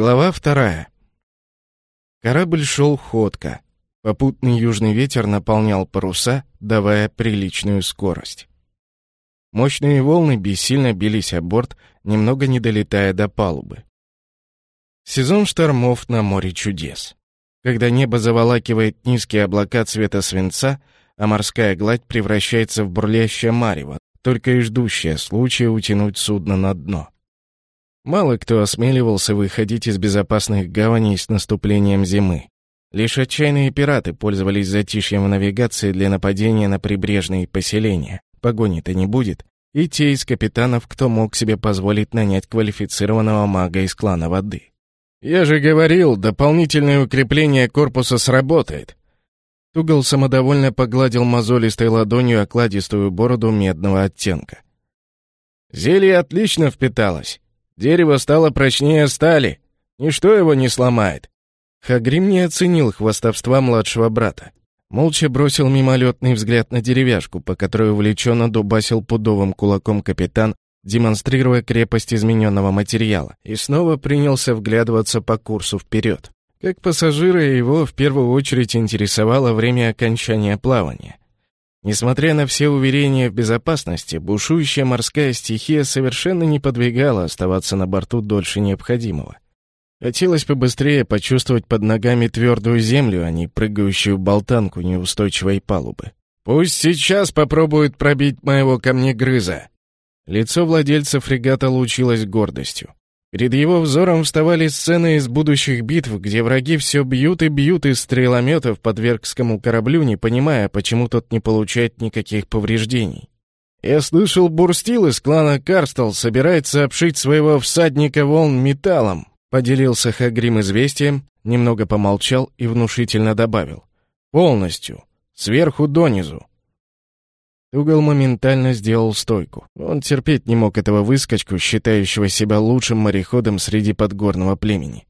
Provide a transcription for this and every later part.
Глава вторая. Корабль шел ходко. Попутный южный ветер наполнял паруса, давая приличную скорость. Мощные волны бессильно бились о борт, немного не долетая до палубы. Сезон штормов на море чудес. Когда небо заволакивает низкие облака цвета свинца, а морская гладь превращается в бурлящее марево, только и ждущее случая утянуть судно на дно. Мало кто осмеливался выходить из безопасных гаваней с наступлением зимы. Лишь отчаянные пираты пользовались затишьем в навигации для нападения на прибрежные поселения. Погони-то не будет. И те из капитанов, кто мог себе позволить нанять квалифицированного мага из клана воды. «Я же говорил, дополнительное укрепление корпуса сработает!» Тугал самодовольно погладил мозолистой ладонью окладистую бороду медного оттенка. «Зелье отлично впиталось. Дерево стало прочнее стали. Ничто его не сломает. Хагрим не оценил хвастовства младшего брата. Молча бросил мимолетный взгляд на деревяшку, по которой увлеченно дубасил пудовым кулаком капитан, демонстрируя крепость измененного материала, и снова принялся вглядываться по курсу вперед. Как пассажира его в первую очередь интересовало время окончания плавания. Несмотря на все уверения в безопасности, бушующая морская стихия совершенно не подвигала оставаться на борту дольше необходимого. Хотелось побыстрее почувствовать под ногами твердую землю, а не прыгающую болтанку неустойчивой палубы. «Пусть сейчас попробуют пробить моего камнегрыза!» Лицо владельца фрегата лучилось гордостью. Перед его взором вставали сцены из будущих битв, где враги все бьют и бьют из стрелометов по Двергскому кораблю, не понимая, почему тот не получает никаких повреждений. «Я слышал, Бурстил из клана Карстал собирается обшить своего всадника волн металлом», поделился Хагрим известием, немного помолчал и внушительно добавил. «Полностью. Сверху донизу. Угол моментально сделал стойку. Он терпеть не мог этого выскочку, считающего себя лучшим мореходом среди подгорного племени.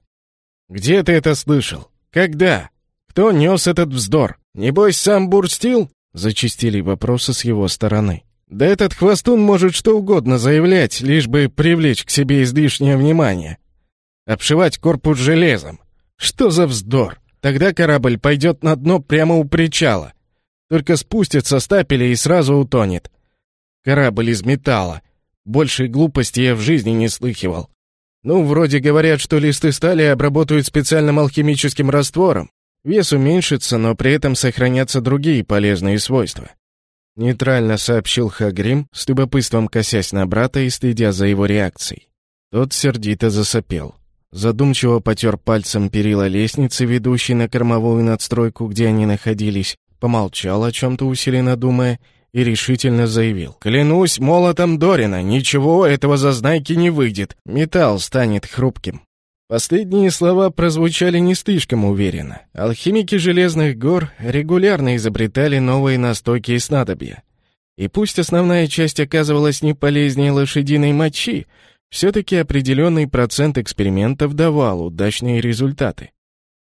«Где ты это слышал? Когда? Кто нес этот вздор? Небось, сам Бурстил?» Зачистили вопросы с его стороны. «Да этот хвостун может что угодно заявлять, лишь бы привлечь к себе излишнее внимание. Обшивать корпус железом. Что за вздор? Тогда корабль пойдет на дно прямо у причала. Только спустится с и сразу утонет. Корабль из металла. Большей глупости я в жизни не слыхивал. Ну, вроде говорят, что листы стали обработают специальным алхимическим раствором. Вес уменьшится, но при этом сохранятся другие полезные свойства. Нейтрально сообщил Хагрим, с любопытством косясь на брата и стыдя за его реакцией. Тот сердито засопел. Задумчиво потер пальцем перила лестницы, ведущей на кормовую надстройку, где они находились, помолчал о чем-то усиленно думая и решительно заявил. «Клянусь молотом Дорина, ничего этого зазнайки не выйдет. Металл станет хрупким». Последние слова прозвучали не слишком уверенно. Алхимики Железных гор регулярно изобретали новые настойки и снадобья. И пусть основная часть оказывалась не полезнее лошадиной мочи, все-таки определенный процент экспериментов давал удачные результаты.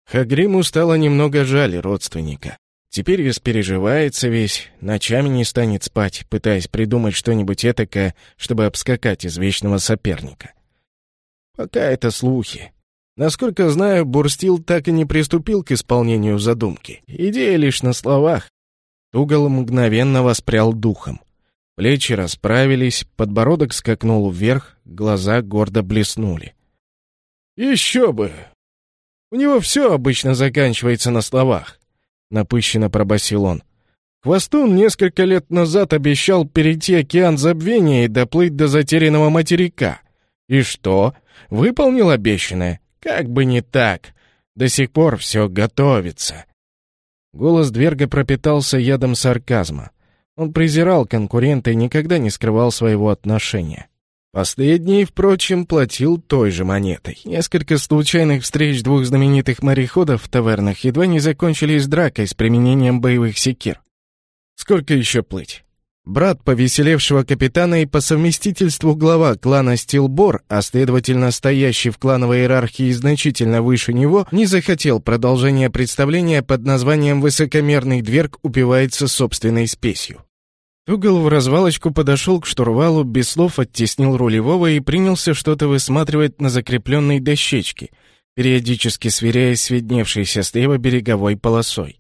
Хагриму стало немного жаль родственника. Теперь распереживается весь, ночами не станет спать, пытаясь придумать что-нибудь этакое, чтобы обскакать извечного соперника. Пока это слухи. Насколько знаю, Бурстил так и не приступил к исполнению задумки. Идея лишь на словах. Тугол мгновенно воспрял духом. Плечи расправились, подбородок скакнул вверх, глаза гордо блеснули. «Еще бы! У него все обычно заканчивается на словах. — напыщенно пробасил он. Хвостун несколько лет назад обещал перейти океан забвения и доплыть до затерянного материка. И что? Выполнил обещанное? Как бы не так. До сих пор все готовится. Голос Дверга пропитался ядом сарказма. Он презирал конкурента и никогда не скрывал своего отношения. Последний, впрочем, платил той же монетой. Несколько случайных встреч двух знаменитых мореходов в тавернах едва не закончились дракой с применением боевых секир. Сколько еще плыть? Брат повеселевшего капитана и по совместительству глава клана Стилбор, а следовательно стоящий в клановой иерархии значительно выше него, не захотел продолжения представления под названием «Высокомерный дверг упивается собственной спесью». Тугал в развалочку подошел к штурвалу, без слов оттеснил рулевого и принялся что-то высматривать на закрепленной дощечке, периодически сверяясь с видневшейся слева береговой полосой.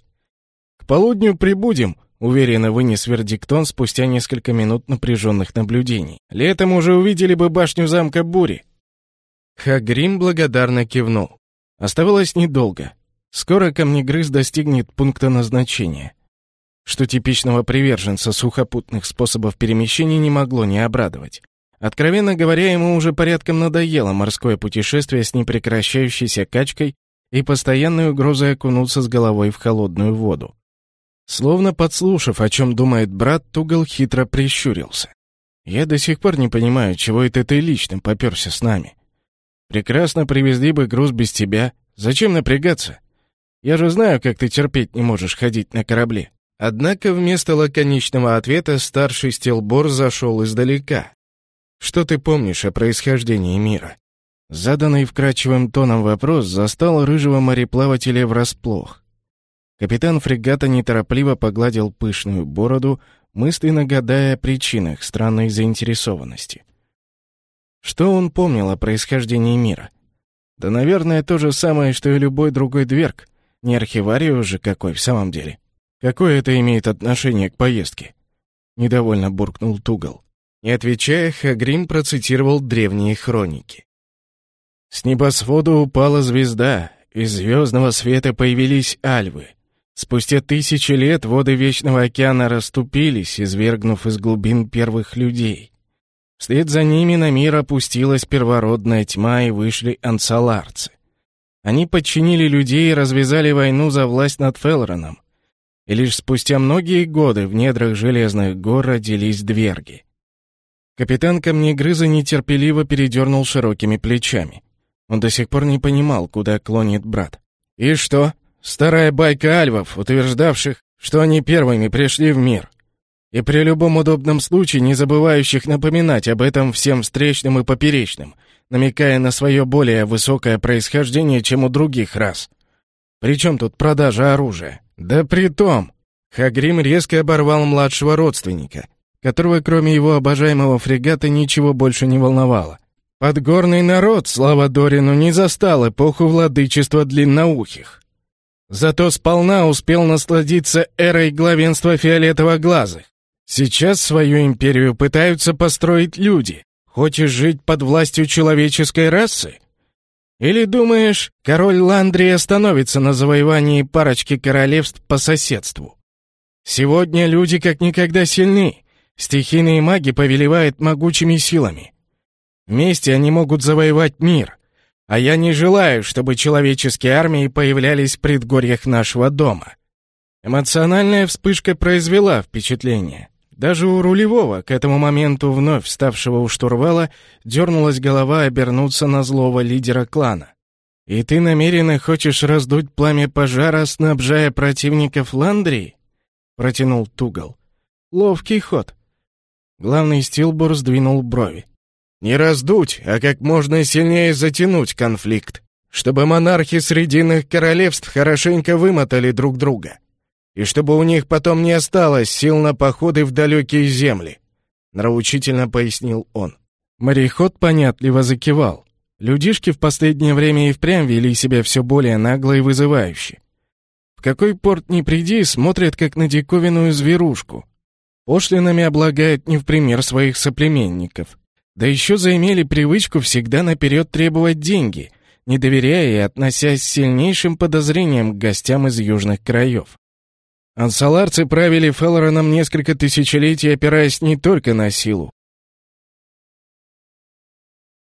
«К полудню прибудем», — уверенно вынес вердиктон спустя несколько минут напряженных наблюдений. «Летом уже увидели бы башню замка Бури». Хагрим благодарно кивнул. Оставалось недолго. Скоро камнегрыз достигнет пункта назначения что типичного приверженца сухопутных способов перемещения не могло не обрадовать. Откровенно говоря, ему уже порядком надоело морское путешествие с непрекращающейся качкой и постоянной угрозой окунуться с головой в холодную воду. Словно подслушав, о чем думает брат, Тугал хитро прищурился. «Я до сих пор не понимаю, чего это ты лично попёрся с нами. Прекрасно привезли бы груз без тебя. Зачем напрягаться? Я же знаю, как ты терпеть не можешь ходить на корабле». Однако вместо лаконичного ответа старший стелбор зашел издалека. «Что ты помнишь о происхождении мира?» Заданный вкрадчивым тоном вопрос застал рыжего мореплавателя врасплох. Капитан фрегата неторопливо погладил пышную бороду, мысленно гадая о причинах странной заинтересованности. Что он помнил о происхождении мира? Да, наверное, то же самое, что и любой другой дверг. Не архивариус же какой в самом деле. Какое это имеет отношение к поездке? Недовольно буркнул Тугал. Не отвечая, Хагрим процитировал древние хроники. С небосвода упала звезда, из звездного света появились альвы. Спустя тысячи лет воды Вечного океана расступились, извергнув из глубин первых людей. Вслед за ними на мир опустилась первородная тьма и вышли ансаларцы. Они подчинили людей и развязали войну за власть над Фелроном и лишь спустя многие годы в недрах Железных гор родились дверги. Капитан Камнегрыза нетерпеливо передернул широкими плечами. Он до сих пор не понимал, куда клонит брат. «И что? Старая байка альвов, утверждавших, что они первыми пришли в мир. И при любом удобном случае не забывающих напоминать об этом всем встречным и поперечным, намекая на свое более высокое происхождение, чем у других рас. Причем тут продажа оружия? Да при том, Хагрим резко оборвал младшего родственника, которого кроме его обожаемого фрегата ничего больше не волновало. Подгорный народ, слава Дорину, не застал эпоху владычества длинноухих. Зато сполна успел насладиться эрой главенства фиолетово-глазых. Сейчас свою империю пытаются построить люди. Хочешь жить под властью человеческой расы? Или думаешь, король Ландрии остановится на завоевании парочки королевств по соседству? Сегодня люди как никогда сильны. Стихийные маги повелевают могучими силами. Вместе они могут завоевать мир. А я не желаю, чтобы человеческие армии появлялись в предгорьях нашего дома. Эмоциональная вспышка произвела впечатление. Даже у рулевого, к этому моменту вновь вставшего у штурвала, дернулась голова обернуться на злого лидера клана. «И ты намеренно хочешь раздуть пламя пожара, снабжая противников Ландрии?» — протянул Тугал. «Ловкий ход». Главный Стилбур сдвинул брови. «Не раздуть, а как можно сильнее затянуть конфликт, чтобы монархи Срединных королевств хорошенько вымотали друг друга и чтобы у них потом не осталось сил на походы в далекие земли», — нравоучительно пояснил он. Мореход понятливо закивал. Людишки в последнее время и впрямь вели себя все более нагло и вызывающе. В какой порт ни приди, смотрят как на диковинную зверушку. Пошлинами облагают не в пример своих соплеменников. Да еще заимели привычку всегда наперед требовать деньги, не доверяя и относясь с сильнейшим подозрением к гостям из южных краев. Ансаларцы правили Феллороном несколько тысячелетий, опираясь не только на силу.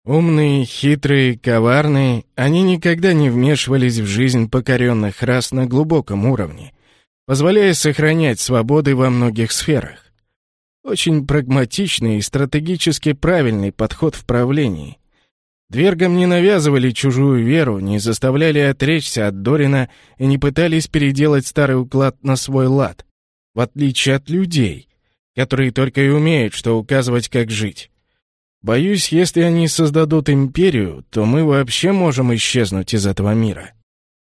Умные, хитрые, коварные, они никогда не вмешивались в жизнь покоренных рас на глубоком уровне, позволяя сохранять свободы во многих сферах. Очень прагматичный и стратегически правильный подход в правлении. Двергам не навязывали чужую веру, не заставляли отречься от Дорина и не пытались переделать старый уклад на свой лад, в отличие от людей, которые только и умеют, что указывать, как жить. Боюсь, если они создадут империю, то мы вообще можем исчезнуть из этого мира.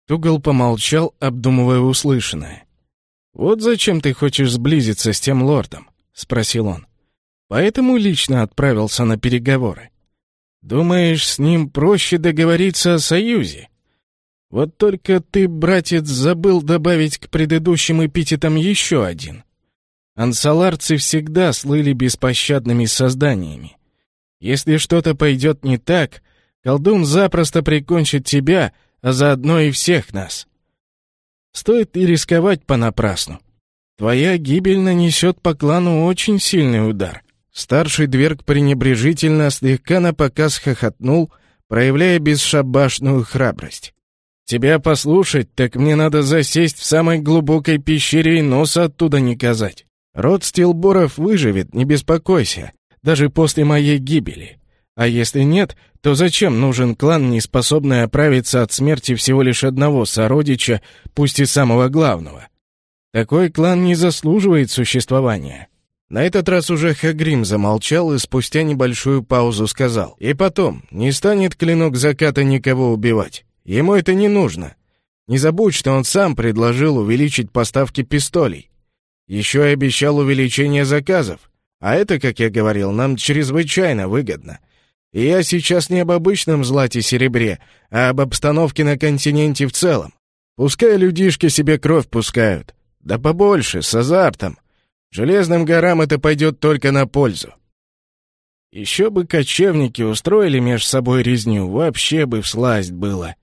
Тугал помолчал, обдумывая услышанное. «Вот зачем ты хочешь сблизиться с тем лордом? спросил он. «Поэтому лично отправился на переговоры. Думаешь, с ним проще договориться о союзе? Вот только ты, братец, забыл добавить к предыдущим эпитетам еще один. Ансаларцы всегда слыли беспощадными созданиями. Если что-то пойдет не так, колдун запросто прикончит тебя, а заодно и всех нас. Стоит и рисковать понапрасну. Твоя гибель нанесет по клану очень сильный удар. Старший дверг пренебрежительно слегка напоказ хохотнул, проявляя бесшабашную храбрость. «Тебя послушать, так мне надо засесть в самой глубокой пещере и носа оттуда не казать. Род Стилборов выживет, не беспокойся, даже после моей гибели. А если нет, то зачем нужен клан, не способный оправиться от смерти всего лишь одного сородича, пусть и самого главного? Такой клан не заслуживает существования. На этот раз уже Хагрим замолчал и спустя небольшую паузу сказал. «И потом, не станет клинок заката никого убивать. Ему это не нужно. Не забудь, что он сам предложил увеличить поставки пистолей. Еще и обещал увеличение заказов. А это, как я говорил, нам чрезвычайно выгодно. И я сейчас не об обычном злате-серебре, а об обстановке на континенте в целом. Пускай людишки себе кровь пускают. Да побольше, с азартом. Железным горам это пойдет только на пользу. Еще бы кочевники устроили меж собой резню, вообще бы всласть было.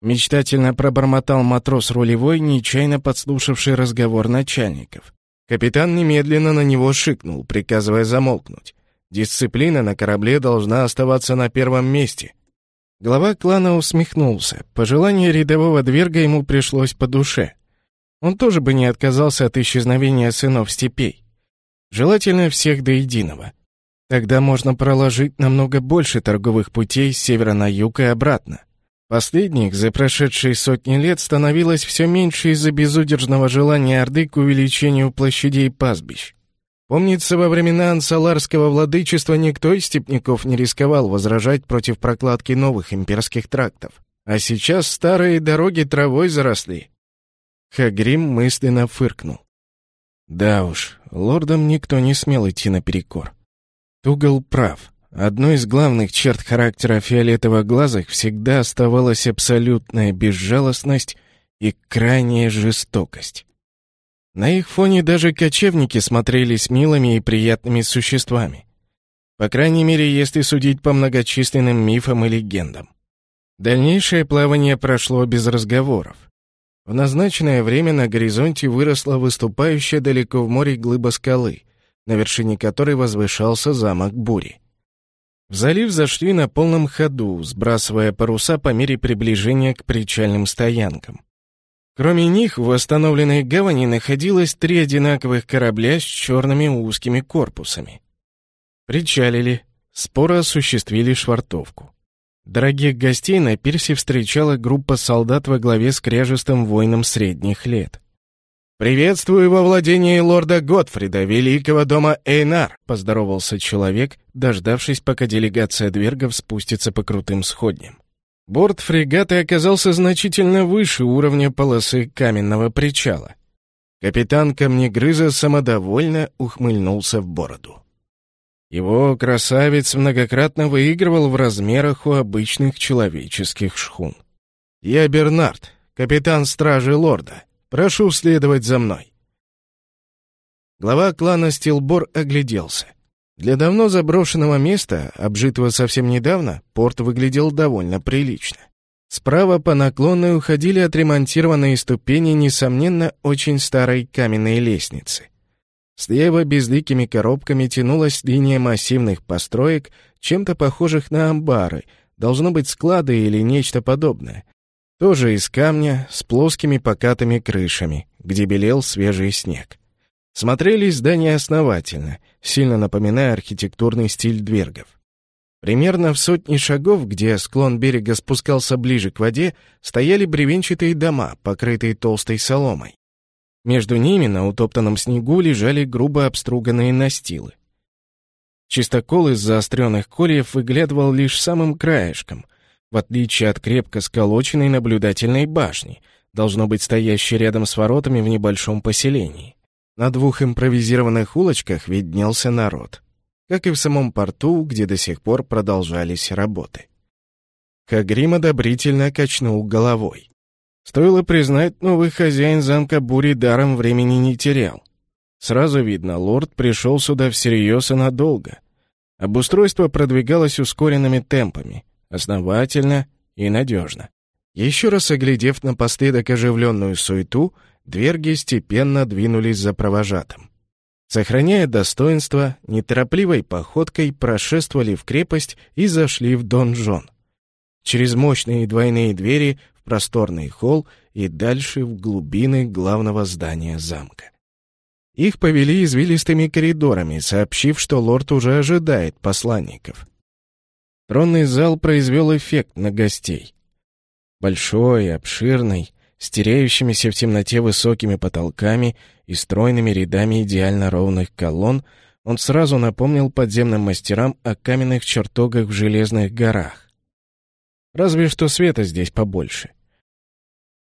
Мечтательно пробормотал матрос рулевой, нечаянно подслушавший разговор начальников. Капитан немедленно на него шикнул, приказывая замолкнуть. Дисциплина на корабле должна оставаться на первом месте. Глава клана усмехнулся. Пожелание рядового дверга ему пришлось по душе. Он тоже бы не отказался от исчезновения сынов степей. Желательно всех до единого. Тогда можно проложить намного больше торговых путей с севера на юг и обратно. Последних за прошедшие сотни лет становилось все меньше из-за безудержного желания Орды к увеличению площадей пастбищ. Помнится, во времена ансаларского владычества никто из степняков не рисковал возражать против прокладки новых имперских трактов. А сейчас старые дороги травой заросли. Хагрим мысленно фыркнул. Да уж, лордам никто не смел идти наперекор. Тугал прав. Одной из главных черт характера фиолетово-глазых всегда оставалась абсолютная безжалостность и крайняя жестокость. На их фоне даже кочевники смотрелись милыми и приятными существами. По крайней мере, если судить по многочисленным мифам и легендам. Дальнейшее плавание прошло без разговоров. В назначенное время на горизонте выросла выступающая далеко в море глыба скалы, на вершине которой возвышался замок Бури. В залив зашли на полном ходу, сбрасывая паруса по мере приближения к причальным стоянкам. Кроме них, в восстановленной гавани находилось три одинаковых корабля с черными узкими корпусами. Причалили, споро осуществили швартовку. Дорогих гостей на пирсе встречала группа солдат во главе с кряжестым воином средних лет. «Приветствую во владении лорда Готфрида, великого дома Эйнар», — поздоровался человек, дождавшись, пока делегация двергов спустится по крутым сходням. Борт фрегата оказался значительно выше уровня полосы каменного причала. Капитан Камнегрыза самодовольно ухмыльнулся в бороду. Его красавец многократно выигрывал в размерах у обычных человеческих шхун. «Я Бернард, капитан стражи лорда», Прошу следовать за мной». Глава клана Стилбор огляделся. Для давно заброшенного места, обжитого совсем недавно, порт выглядел довольно прилично. Справа по наклонной уходили отремонтированные ступени, несомненно, очень старой каменной лестницы. Слева безликими коробками тянулась линия массивных построек, чем-то похожих на амбары, должно быть склады или нечто подобное, тоже из камня, с плоскими покатыми крышами, где белел свежий снег. Смотрелись здания основательно, сильно напоминая архитектурный стиль двергов. Примерно в сотни шагов, где склон берега спускался ближе к воде, стояли бревенчатые дома, покрытые толстой соломой. Между ними на утоптанном снегу лежали грубо обструганные настилы. Чистокол из заостренных кольев выглядывал лишь самым краешком, в отличие от крепко сколоченной наблюдательной башни, должно быть стоящей рядом с воротами в небольшом поселении. На двух импровизированных улочках виднелся народ, как и в самом порту, где до сих пор продолжались работы. Хагрим одобрительно качнул головой. Стоило признать, новый хозяин замка Бури даром времени не терял. Сразу видно, лорд пришел сюда всерьез и надолго. Обустройство продвигалось ускоренными темпами, основательно и надежно. Еще раз оглядев напоследок оживленную суету, дверги степенно двинулись за провожатым. Сохраняя достоинство, неторопливой походкой прошествовали в крепость и зашли в донжон. Через мощные двойные двери просторный холл и дальше в глубины главного здания замка. Их повели извилистыми коридорами, сообщив, что лорд уже ожидает посланников. Тронный зал произвел эффект на гостей. Большой, обширный, с теряющимися в темноте высокими потолками и стройными рядами идеально ровных колонн, он сразу напомнил подземным мастерам о каменных чертогах в Железных горах. Разве что света здесь побольше.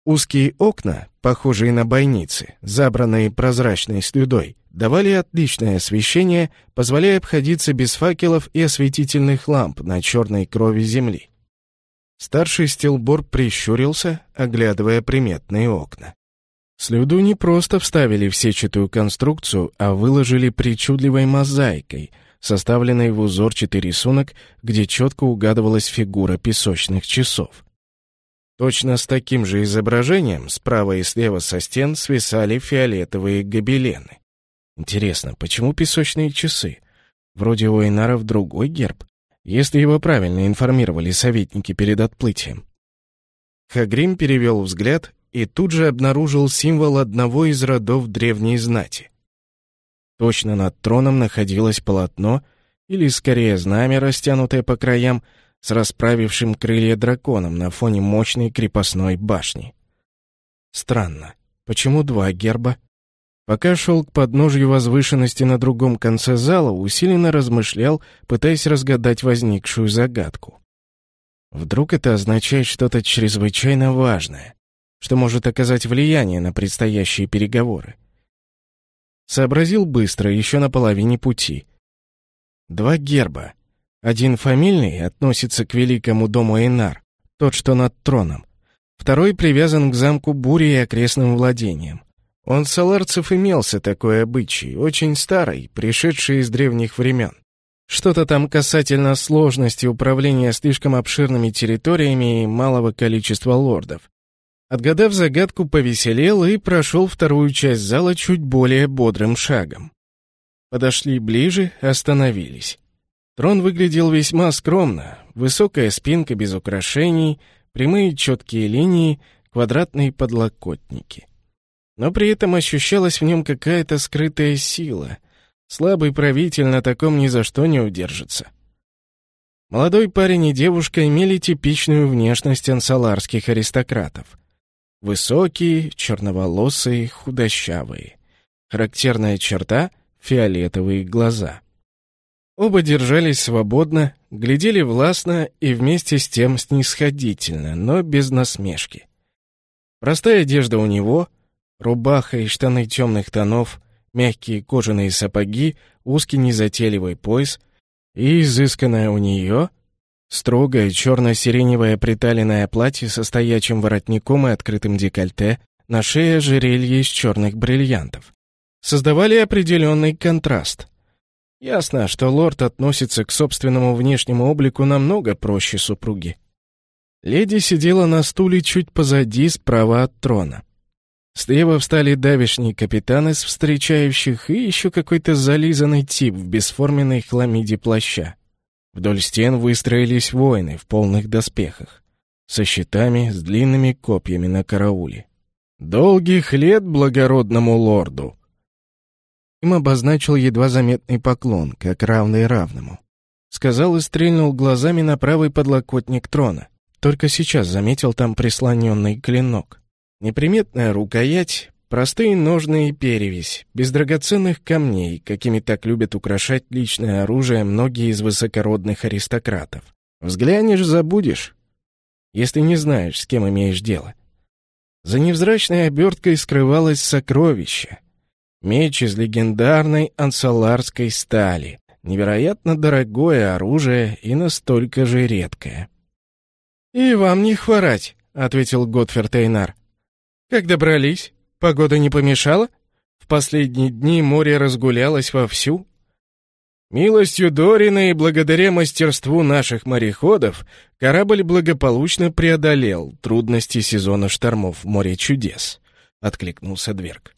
Узкие окна, похожие на бойницы, забранные прозрачной слюдой, давали отличное освещение, позволяя обходиться без факелов и осветительных ламп на черной крови земли. Старший стилбор прищурился, оглядывая приметные окна. Слюду не просто вставили в сетчатую конструкцию, а выложили причудливой мозаикой, составленной в узорчатый рисунок, где четко угадывалась фигура песочных часов. Точно с таким же изображением справа и слева со стен свисали фиолетовые гобелены. Интересно, почему песочные часы? Вроде у Эйнаров другой герб, если его правильно информировали советники перед отплытием. Хагрим перевел взгляд и тут же обнаружил символ одного из родов древней знати. Точно над троном находилось полотно, или скорее знамя, растянутое по краям, с расправившим крылья драконом на фоне мощной крепостной башни. Странно, почему два герба? Пока шел к подножью возвышенности на другом конце зала, усиленно размышлял, пытаясь разгадать возникшую загадку. Вдруг это означает что-то чрезвычайно важное, что может оказать влияние на предстоящие переговоры. Сообразил быстро, еще на половине пути. Два герба. Один фамильный относится к великому дому Эйнар, тот, что над троном. Второй привязан к замку Бури и окрестным владениям. Он саларцев имелся такой обычай, очень старый, пришедший из древних времен. Что-то там касательно сложности управления слишком обширными территориями и малого количества лордов. Отгадав загадку, повеселел и прошел вторую часть зала чуть более бодрым шагом. Подошли ближе, остановились. Трон выглядел весьма скромно. Высокая спинка без украшений, прямые четкие линии, квадратные подлокотники. Но при этом ощущалась в нем какая-то скрытая сила. Слабый правитель на таком ни за что не удержится. Молодой парень и девушка имели типичную внешность ансаларских аристократов. Высокие, черноволосые, худощавые. Характерная черта — фиолетовые глаза. Оба держались свободно, глядели властно и вместе с тем снисходительно, но без насмешки. Простая одежда у него, рубаха и штаны темных тонов, мягкие кожаные сапоги, узкий незатейливый пояс и изысканное у нее строгое черно-сиреневое приталенное платье со стоячим воротником и открытым декольте, на шее ожерелье из черных бриллиантов. Создавали определенный контраст — Ясно, что лорд относится к собственному внешнему облику намного проще супруги. Леди сидела на стуле чуть позади, справа от трона. Слева встали давишние капитаны с встречающих и еще какой-то зализанный тип в бесформенной хламиде плаща. Вдоль стен выстроились воины в полных доспехах, со щитами, с длинными копьями на карауле. «Долгих лет благородному лорду!» Им обозначил едва заметный поклон, как равный равному. Сказал и стрельнул глазами на правый подлокотник трона. Только сейчас заметил там прислоненный клинок. Неприметная рукоять, простые ножны и перевесь, без драгоценных камней, какими так любят украшать личное оружие многие из высокородных аристократов. Взглянешь — забудешь, если не знаешь, с кем имеешь дело. За невзрачной оберткой скрывалось сокровище, Меч из легендарной ансаларской стали. Невероятно дорогое оружие и настолько же редкое. «И вам не хворать», — ответил Готферд Эйнар. «Как добрались? Погода не помешала? В последние дни море разгулялось вовсю, Милостью Дорина и благодаря мастерству наших мореходов корабль благополучно преодолел трудности сезона штормов в море чудес», — откликнулся Дверг.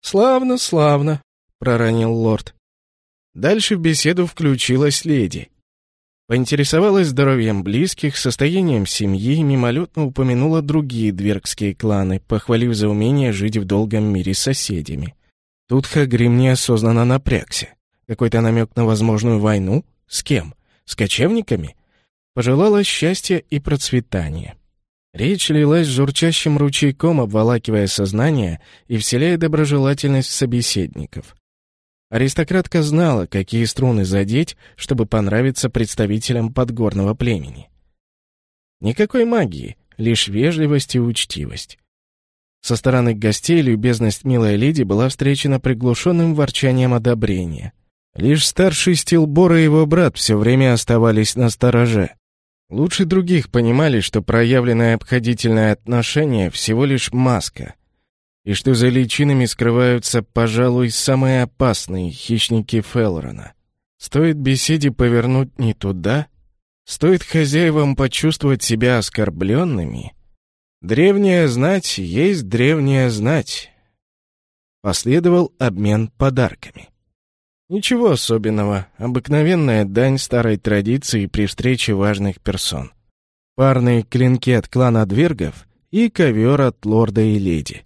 «Славно, славно», — проронил лорд. Дальше в беседу включилась леди. Поинтересовалась здоровьем близких, состоянием семьи и мимолетно упомянула другие двергские кланы, похвалив за умение жить в долгом мире с соседями. Тут Хагрим неосознанно напрягся. Какой-то намек на возможную войну? С кем? С кочевниками? Пожелала счастья и процветания. Речь лилась журчащим ручейком, обволакивая сознание и вселяя доброжелательность в собеседников. Аристократка знала, какие струны задеть, чтобы понравиться представителям подгорного племени. Никакой магии, лишь вежливость и учтивость. Со стороны гостей любезность милой леди была встречена приглушенным ворчанием одобрения. Лишь старший Стилбор и его брат все время оставались на стороже. Лучше других понимали, что проявленное обходительное отношение всего лишь маска, и что за личинами скрываются, пожалуй, самые опасные хищники Фелрона. Стоит беседе повернуть не туда, стоит хозяевам почувствовать себя оскорбленными. Древняя знать есть древняя знать. Последовал обмен подарками. Ничего особенного, обыкновенная дань старой традиции при встрече важных персон. Парные клинки от клана Двергов и ковер от лорда и леди.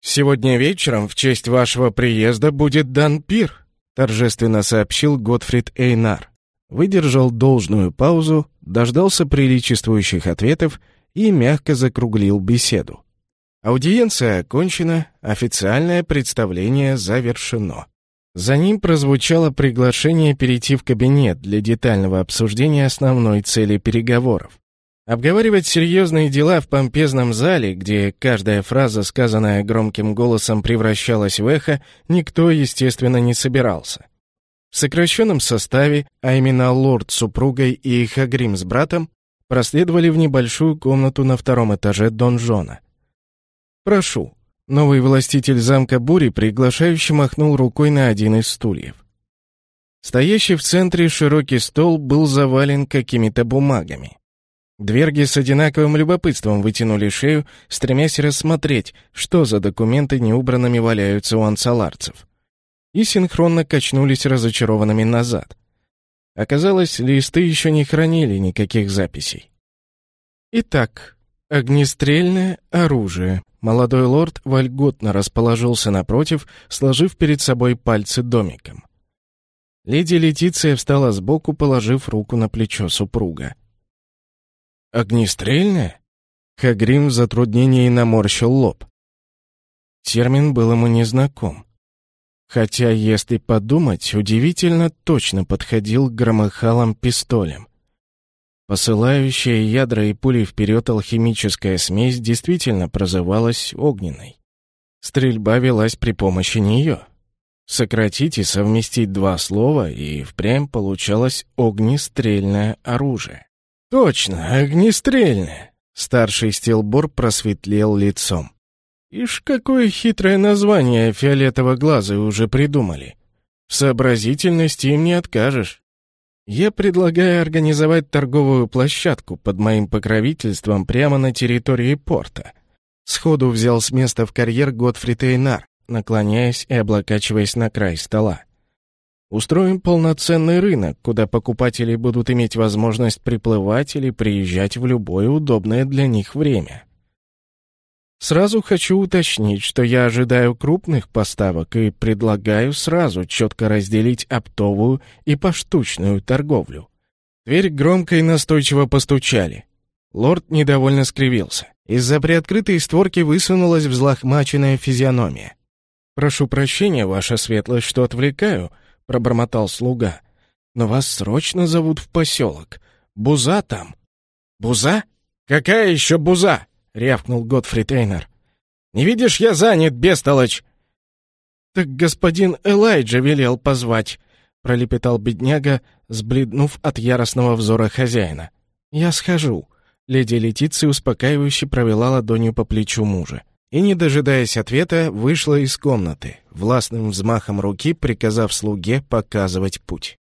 «Сегодня вечером в честь вашего приезда будет дан пир», торжественно сообщил Готфрид Эйнар. Выдержал должную паузу, дождался приличествующих ответов и мягко закруглил беседу. Аудиенция окончена, официальное представление завершено. За ним прозвучало приглашение перейти в кабинет для детального обсуждения основной цели переговоров. Обговаривать серьезные дела в помпезном зале, где каждая фраза, сказанная громким голосом, превращалась в эхо, никто, естественно, не собирался. В сокращенном составе, а именно лорд с супругой и Хагрим с братом, проследовали в небольшую комнату на втором этаже донжона. «Прошу», Новый властитель замка Бури приглашающе махнул рукой на один из стульев. Стоящий в центре широкий стол был завален какими-то бумагами. Дверги с одинаковым любопытством вытянули шею, стремясь рассмотреть, что за документы неубранными валяются у ансаларцев. И синхронно качнулись разочарованными назад. Оказалось, листы еще не хранили никаких записей. Итак, огнестрельное оружие, Молодой лорд вольготно расположился напротив, сложив перед собой пальцы домиком. Леди Летиция встала сбоку, положив руку на плечо супруга. «Огнестрельное?» Хагрим в затруднении наморщил лоб. Термин был ему незнаком. Хотя, если подумать, удивительно точно подходил к громыхалам-пистолям. Посылающая ядра и пули вперед алхимическая смесь действительно прозывалась огненной. Стрельба велась при помощи нее. Сократить и совместить два слова, и впрямь получалось огнестрельное оружие. «Точно, огнестрельное!» Старший стилбор просветлел лицом. «Ишь, какое хитрое название фиолетово-глазы уже придумали. В сообразительности им не откажешь. Я предлагаю организовать торговую площадку под моим покровительством прямо на территории порта. Сходу взял с места в карьер Готфрид Эйнар, наклоняясь и облокачиваясь на край стола. Устроим полноценный рынок, куда покупатели будут иметь возможность приплывать или приезжать в любое удобное для них время. Сразу хочу уточнить, что я ожидаю крупных поставок и предлагаю сразу четко разделить оптовую и поштучную торговлю. Дверь громко и настойчиво постучали. Лорд недовольно скривился. Из-за приоткрытой створки высунулась взлохмаченная физиономия. «Прошу прощения, ваша светлость, что отвлекаю», — пробормотал слуга. «Но вас срочно зовут в поселок. Буза там». «Буза? Какая еще буза?» — рявкнул Готфрид Эйнер. «Не видишь, я занят, бестолочь!» «Так господин Элайджа велел позвать», — пролепетал бедняга, сбледнув от яростного взора хозяина. «Я схожу», — леди Летиция успокаивающе провела ладонью по плечу мужа. И, не дожидаясь ответа, вышла из комнаты, властным взмахом руки приказав слуге показывать путь.